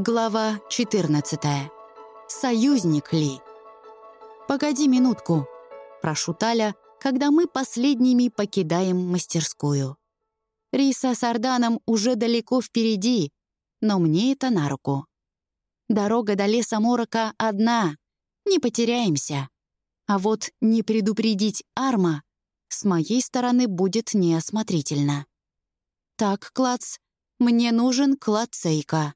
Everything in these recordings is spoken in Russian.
Глава 14. Союзник ли? «Погоди минутку», — прошу Таля, когда мы последними покидаем мастерскую. Риса с Арданом уже далеко впереди, но мне это на руку. Дорога до леса Морока одна, не потеряемся. А вот не предупредить Арма с моей стороны будет неосмотрительно. Так, Клац, мне нужен Клацейка.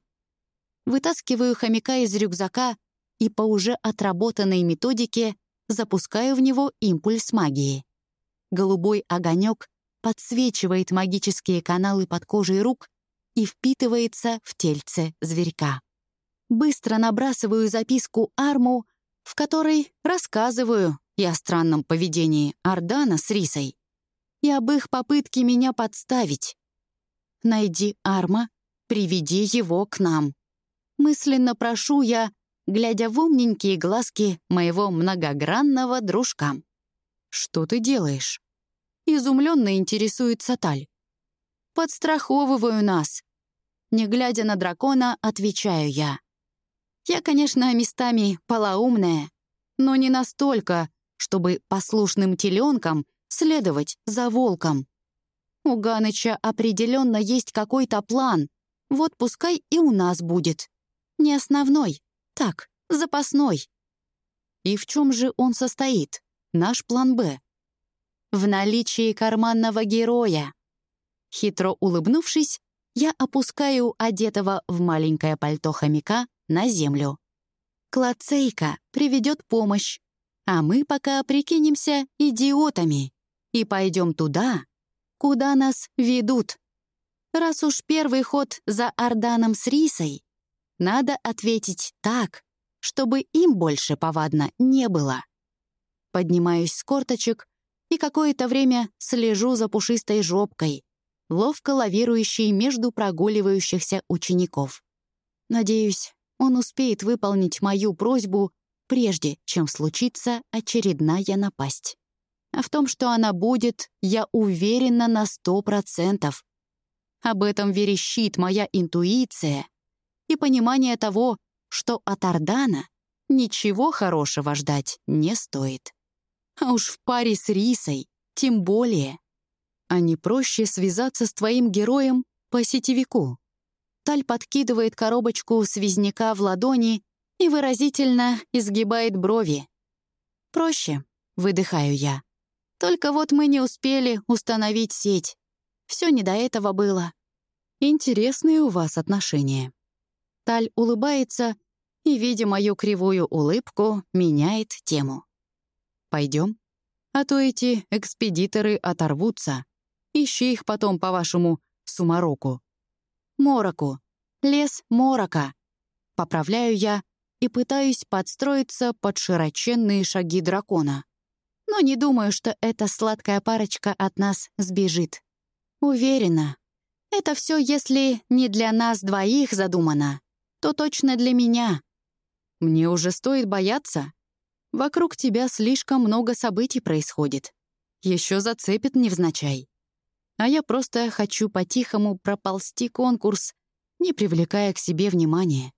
Вытаскиваю хомяка из рюкзака и по уже отработанной методике запускаю в него импульс магии. Голубой огонек подсвечивает магические каналы под кожей рук и впитывается в тельце зверька. Быстро набрасываю записку Арму, в которой рассказываю и о странном поведении Ардана с Рисой, и об их попытке меня подставить. Найди Арма, приведи его к нам. Мысленно прошу я, глядя в умненькие глазки моего многогранного дружка. «Что ты делаешь?» Изумленно интересуется Таль. «Подстраховываю нас». Не глядя на дракона, отвечаю я. Я, конечно, местами полоумная, но не настолько, чтобы послушным теленкам следовать за волком. У Ганыча определенно есть какой-то план, вот пускай и у нас будет. Не основной, так, запасной. И в чем же он состоит, наш план «Б»? В наличии карманного героя. Хитро улыбнувшись, я опускаю одетого в маленькое пальто хомяка на землю. Клацейка приведет помощь, а мы пока прикинемся идиотами и пойдем туда, куда нас ведут. Раз уж первый ход за Орданом с Рисой, надо ответить так, чтобы им больше повадно не было. Поднимаюсь с корточек и какое-то время слежу за пушистой жопкой, ловко лавирующей между прогуливающихся учеников. Надеюсь, он успеет выполнить мою просьбу, прежде чем случится очередная напасть. А в том, что она будет, я уверена на сто процентов. Об этом верещит моя интуиция, и понимание того, что от Ордана ничего хорошего ждать не стоит. А уж в паре с Рисой тем более. А не проще связаться с твоим героем по сетевику. Таль подкидывает коробочку связняка в ладони и выразительно изгибает брови. «Проще», — выдыхаю я. «Только вот мы не успели установить сеть. Все не до этого было». «Интересные у вас отношения», Таль улыбается и, видя мою кривую улыбку, меняет тему. Пойдем, А то эти экспедиторы оторвутся. Ищи их потом по вашему сумароку. Мороку. Лес Морока. Поправляю я и пытаюсь подстроиться под широченные шаги дракона. Но не думаю, что эта сладкая парочка от нас сбежит. Уверена, это все, если не для нас двоих задумано, то точно для меня. Мне уже стоит бояться. Вокруг тебя слишком много событий происходит. Еще зацепит невзначай. А я просто хочу по-тихому проползти конкурс, не привлекая к себе внимания.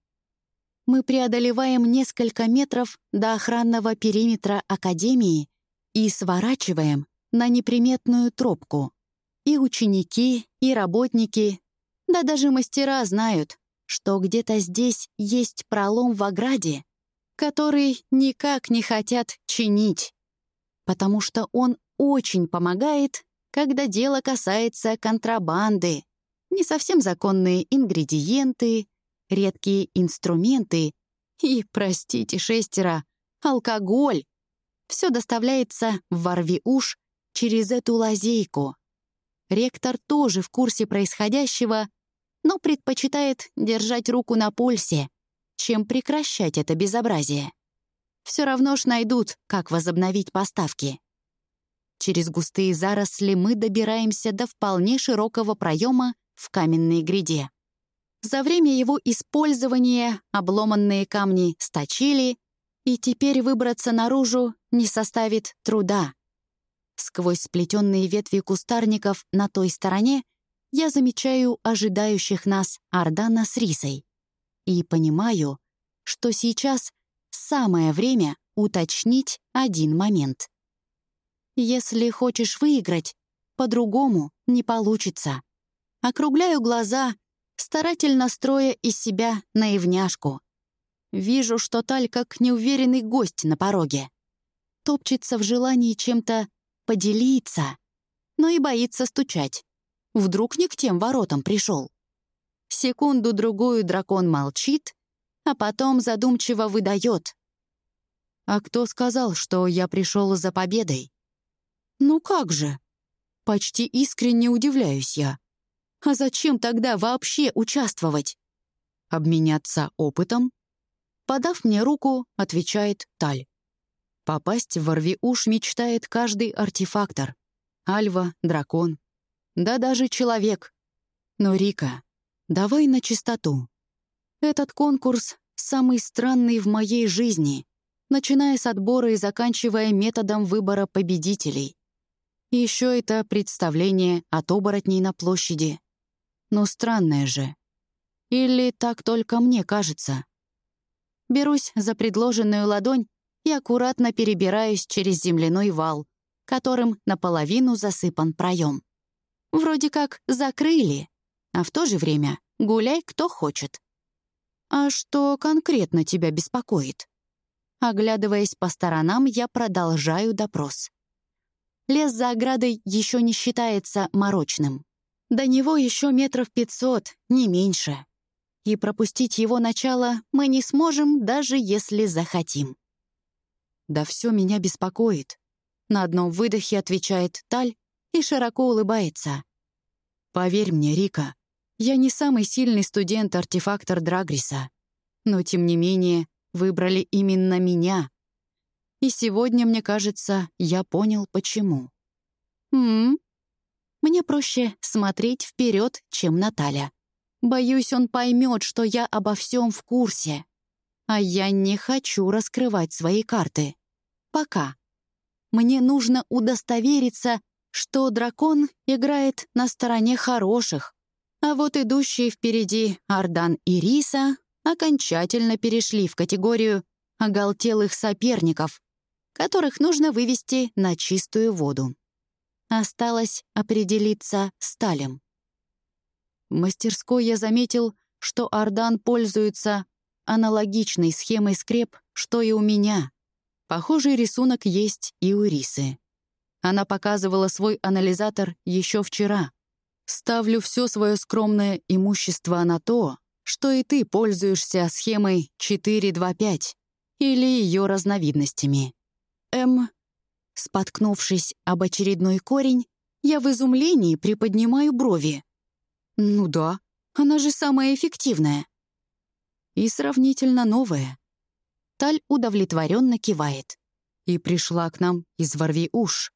Мы преодолеваем несколько метров до охранного периметра Академии и сворачиваем на неприметную тропку. И ученики, и работники, да даже мастера знают, что где-то здесь есть пролом в ограде, который никак не хотят чинить, потому что он очень помогает, когда дело касается контрабанды, не совсем законные ингредиенты, редкие инструменты и, простите, шестеро, алкоголь. Все доставляется в Варвиуш через эту лазейку. Ректор тоже в курсе происходящего но предпочитает держать руку на пульсе, чем прекращать это безобразие. Все равно ж найдут, как возобновить поставки. Через густые заросли мы добираемся до вполне широкого проема в каменной гряде. За время его использования обломанные камни сточили, и теперь выбраться наружу не составит труда. Сквозь сплетенные ветви кустарников на той стороне я замечаю ожидающих нас Ардана с Рисой. и понимаю, что сейчас самое время уточнить один момент. Если хочешь выиграть, по-другому не получится. Округляю глаза, старательно строя из себя наивняшку. Вижу, что Таль как неуверенный гость на пороге. Топчется в желании чем-то поделиться, но и боится стучать. Вдруг не к тем воротам пришел. Секунду-другую дракон молчит, а потом задумчиво выдает. «А кто сказал, что я пришел за победой?» «Ну как же?» Почти искренне удивляюсь я. «А зачем тогда вообще участвовать?» «Обменяться опытом?» Подав мне руку, отвечает Таль. Попасть в Орвиуш мечтает каждый артефактор. Альва, дракон. Да даже человек. Но, Рика, давай на чистоту. Этот конкурс самый странный в моей жизни, начиная с отбора и заканчивая методом выбора победителей. Еще это представление от оборотней на площади. Но странное же. Или так только мне кажется. Берусь за предложенную ладонь и аккуратно перебираюсь через земляной вал, которым наполовину засыпан проем. Вроде как закрыли, а в то же время гуляй кто хочет. «А что конкретно тебя беспокоит?» Оглядываясь по сторонам, я продолжаю допрос. Лес за оградой еще не считается морочным. До него еще метров пятьсот, не меньше и пропустить его начало мы не сможем, даже если захотим. «Да все меня беспокоит», — на одном выдохе отвечает Таль и широко улыбается. «Поверь мне, Рика, я не самый сильный студент-артефактор Драгриса, но, тем не менее, выбрали именно меня. И сегодня, мне кажется, я понял, почему». «М-м, мне проще смотреть вперед, чем Наталья. Боюсь, он поймет, что я обо всем в курсе. А я не хочу раскрывать свои карты. Пока. Мне нужно удостовериться, что дракон играет на стороне хороших. А вот идущие впереди Ардан и Риса окончательно перешли в категорию оголтелых соперников, которых нужно вывести на чистую воду. Осталось определиться с Талем. В мастерской я заметил, что Ардан пользуется аналогичной схемой скреп, что и у меня. Похожий рисунок есть и у Рисы. Она показывала свой анализатор еще вчера. Ставлю все свое скромное имущество на то, что и ты пользуешься схемой 425 или ее разновидностями. М. Споткнувшись об очередной корень, я в изумлении приподнимаю брови. Ну да, она же самая эффективная. И сравнительно новая. Таль удовлетворенно кивает. И пришла к нам из ворви уж.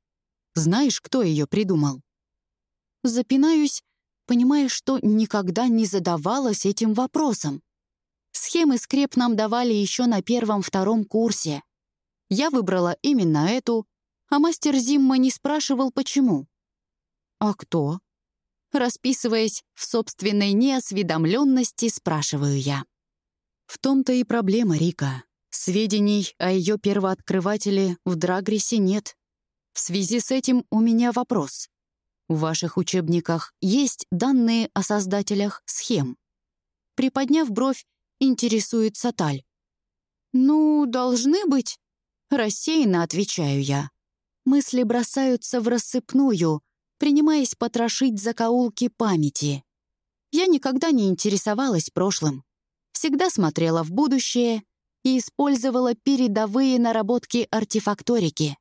Знаешь, кто ее придумал? Запинаюсь, понимая, что никогда не задавалась этим вопросом. Схемы скреп нам давали еще на первом-втором курсе. Я выбрала именно эту, а мастер Зимма не спрашивал, почему. «А кто?» Расписываясь в собственной неосведомленности, спрашиваю я. В том-то и проблема, Рика. Сведений о ее первооткрывателе в Драгрисе нет. В связи с этим у меня вопрос. В ваших учебниках есть данные о создателях схем? Приподняв бровь, интересуется Таль. «Ну, должны быть», — рассеянно отвечаю я. Мысли бросаются в рассыпную, принимаясь потрошить закоулки памяти. Я никогда не интересовалась прошлым. Всегда смотрела в будущее и использовала передовые наработки артефакторики.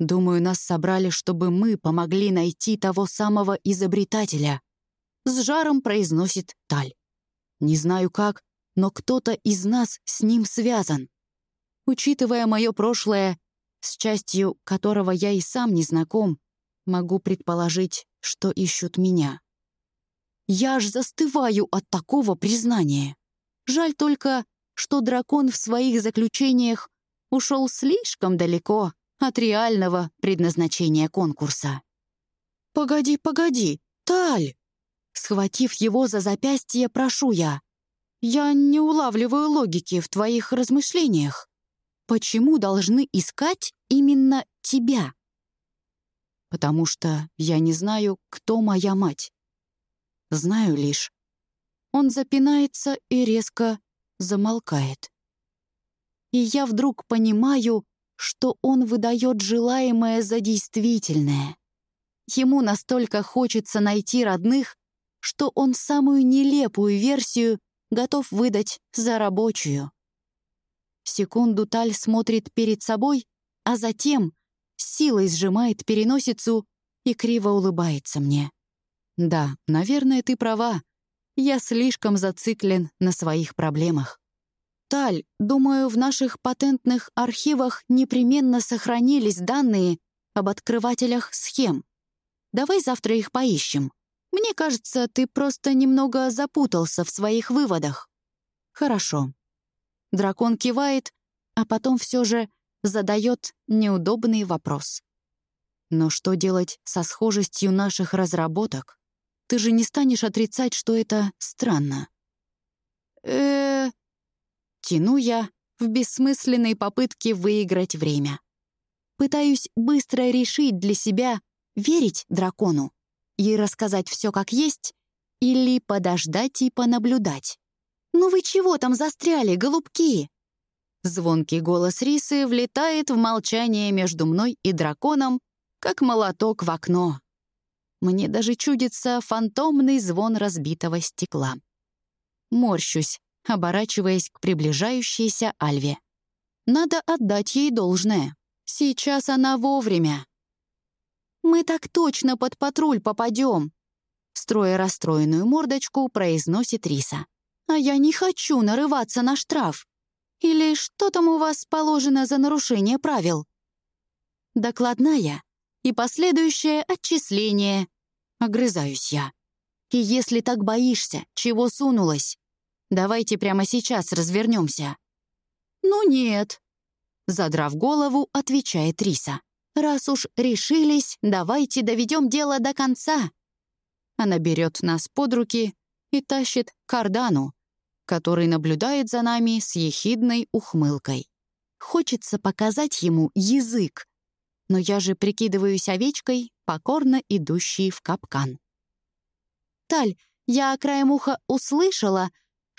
Думаю, нас собрали, чтобы мы помогли найти того самого изобретателя. С жаром произносит Таль. Не знаю как, но кто-то из нас с ним связан. Учитывая мое прошлое, с частью которого я и сам не знаком, Могу предположить, что ищут меня. Я аж застываю от такого признания. Жаль только, что дракон в своих заключениях ушел слишком далеко от реального предназначения конкурса. «Погоди, погоди, Таль!» Схватив его за запястье, прошу я. Я не улавливаю логики в твоих размышлениях. Почему должны искать именно тебя? Потому что я не знаю, кто моя мать. Знаю лишь. Он запинается и резко замолкает. И я вдруг понимаю, что он выдает желаемое за действительное. Ему настолько хочется найти родных, что он самую нелепую версию готов выдать за рабочую. Секунду Таль смотрит перед собой, а затем силой сжимает переносицу и криво улыбается мне. «Да, наверное, ты права. Я слишком зациклен на своих проблемах. Таль, думаю, в наших патентных архивах непременно сохранились данные об открывателях схем. Давай завтра их поищем. Мне кажется, ты просто немного запутался в своих выводах. Хорошо. Дракон кивает, а потом все же задает неудобный вопрос. Но что делать со схожестью наших разработок? Ты же не станешь отрицать, что это странно. э, -э Тяну я в бессмысленной попытке выиграть время. Пытаюсь быстро решить для себя, верить дракону и рассказать все как есть или подождать и понаблюдать. «Ну вы чего там застряли, голубки?» Звонкий голос Рисы влетает в молчание между мной и драконом, как молоток в окно. Мне даже чудится фантомный звон разбитого стекла. Морщусь, оборачиваясь к приближающейся Альве. Надо отдать ей должное. Сейчас она вовремя. «Мы так точно под патруль попадем!» Строя расстроенную мордочку, произносит Риса. «А я не хочу нарываться на штраф. Или что там у вас положено за нарушение правил?» «Докладная и последующее отчисление», — огрызаюсь я. «И если так боишься, чего сунулась? Давайте прямо сейчас развернемся». «Ну нет», — задрав голову, отвечает Риса. «Раз уж решились, давайте доведем дело до конца». Она берет нас под руки и тащит Кардану, который наблюдает за нами с ехидной ухмылкой. Хочется показать ему язык, но я же прикидываюсь овечкой, покорно идущей в капкан. «Таль, я краем уха услышала,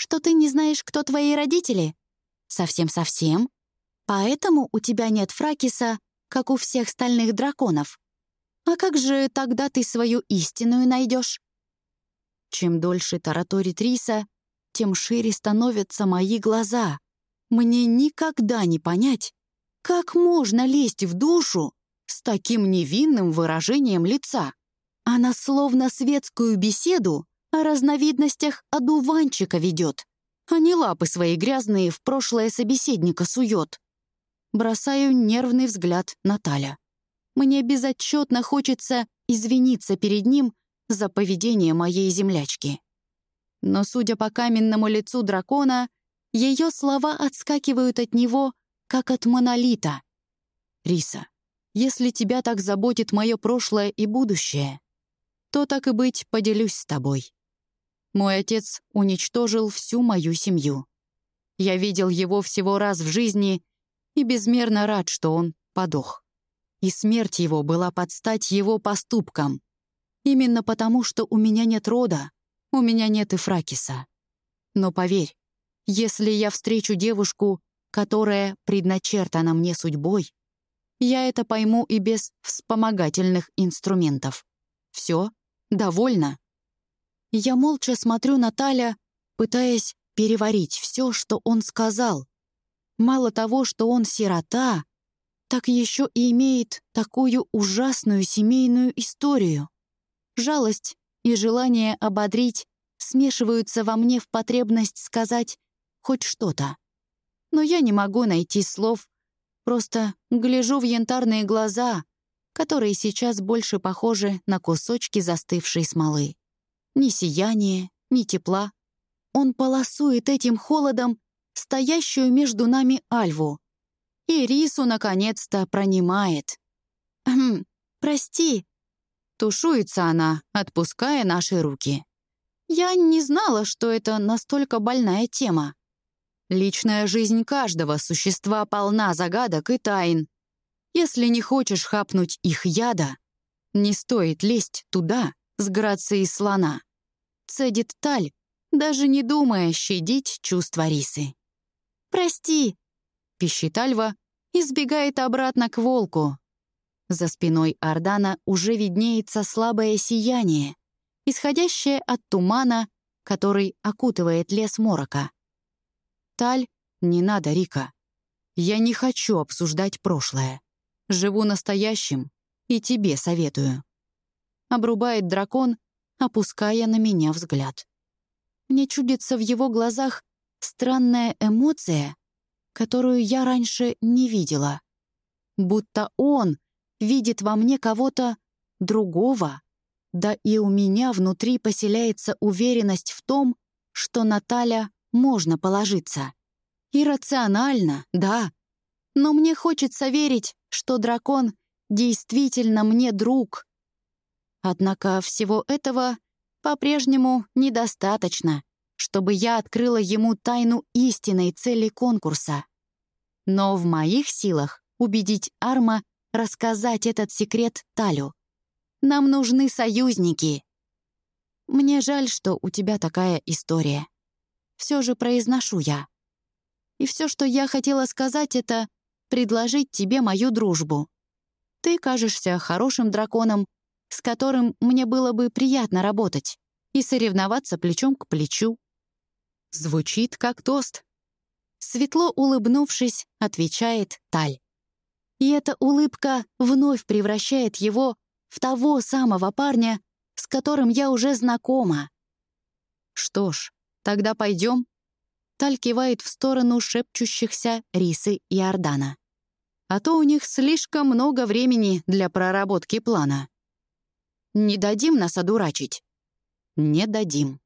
что ты не знаешь, кто твои родители?» «Совсем-совсем. Поэтому у тебя нет Фракиса как у всех стальных драконов. А как же тогда ты свою истинную найдешь? Чем дольше тараторит Риса, тем шире становятся мои глаза. Мне никогда не понять, как можно лезть в душу с таким невинным выражением лица. Она словно светскую беседу о разновидностях одуванчика ведет, а не лапы свои грязные в прошлое собеседника сует. Бросаю нервный взгляд на Таля. Мне безотчетно хочется извиниться перед ним за поведение моей землячки. Но, судя по каменному лицу дракона, ее слова отскакивают от него, как от монолита. «Риса, если тебя так заботит мое прошлое и будущее, то, так и быть, поделюсь с тобой. Мой отец уничтожил всю мою семью. Я видел его всего раз в жизни и безмерно рад, что он подох. И смерть его была под стать его поступкам. Именно потому, что у меня нет рода, у меня нет и Фракиса. Но поверь, если я встречу девушку, которая предначертана мне судьбой, я это пойму и без вспомогательных инструментов. Все, довольно. Я молча смотрю на Таля, пытаясь переварить все, что он сказал, Мало того, что он сирота, так еще и имеет такую ужасную семейную историю. Жалость и желание ободрить смешиваются во мне в потребность сказать хоть что-то. Но я не могу найти слов, просто гляжу в янтарные глаза, которые сейчас больше похожи на кусочки застывшей смолы. Ни сияния, ни тепла. Он полосует этим холодом стоящую между нами Альву. И Рису, наконец-то, пронимает. «Хм, прости». Тушуется она, отпуская наши руки. Я не знала, что это настолько больная тема. Личная жизнь каждого существа полна загадок и тайн. Если не хочешь хапнуть их яда, не стоит лезть туда с грацией слона. Цедит Таль, даже не думая щадить чувства Рисы. «Прости», — пищит Альва и обратно к волку. За спиной Ордана уже виднеется слабое сияние, исходящее от тумана, который окутывает лес морока. «Таль, не надо, Рика. Я не хочу обсуждать прошлое. Живу настоящим и тебе советую». Обрубает дракон, опуская на меня взгляд. Мне чудится в его глазах странная эмоция, которую я раньше не видела. Будто он видит во мне кого-то другого. Да и у меня внутри поселяется уверенность в том, что Наталья можно положиться. Иррационально, да. Но мне хочется верить, что дракон действительно мне друг. Однако всего этого по-прежнему недостаточно, чтобы я открыла ему тайну истинной цели конкурса. Но в моих силах убедить Арма рассказать этот секрет Талю. Нам нужны союзники. Мне жаль, что у тебя такая история. Все же произношу я. И все, что я хотела сказать, это предложить тебе мою дружбу. Ты кажешься хорошим драконом, с которым мне было бы приятно работать и соревноваться плечом к плечу. Звучит как тост. Светло улыбнувшись, отвечает Таль. И эта улыбка вновь превращает его в того самого парня, с которым я уже знакома. Что ж, тогда пойдем. Таль кивает в сторону шепчущихся Рисы и Ордана. А то у них слишком много времени для проработки плана. Не дадим нас одурачить? Не дадим.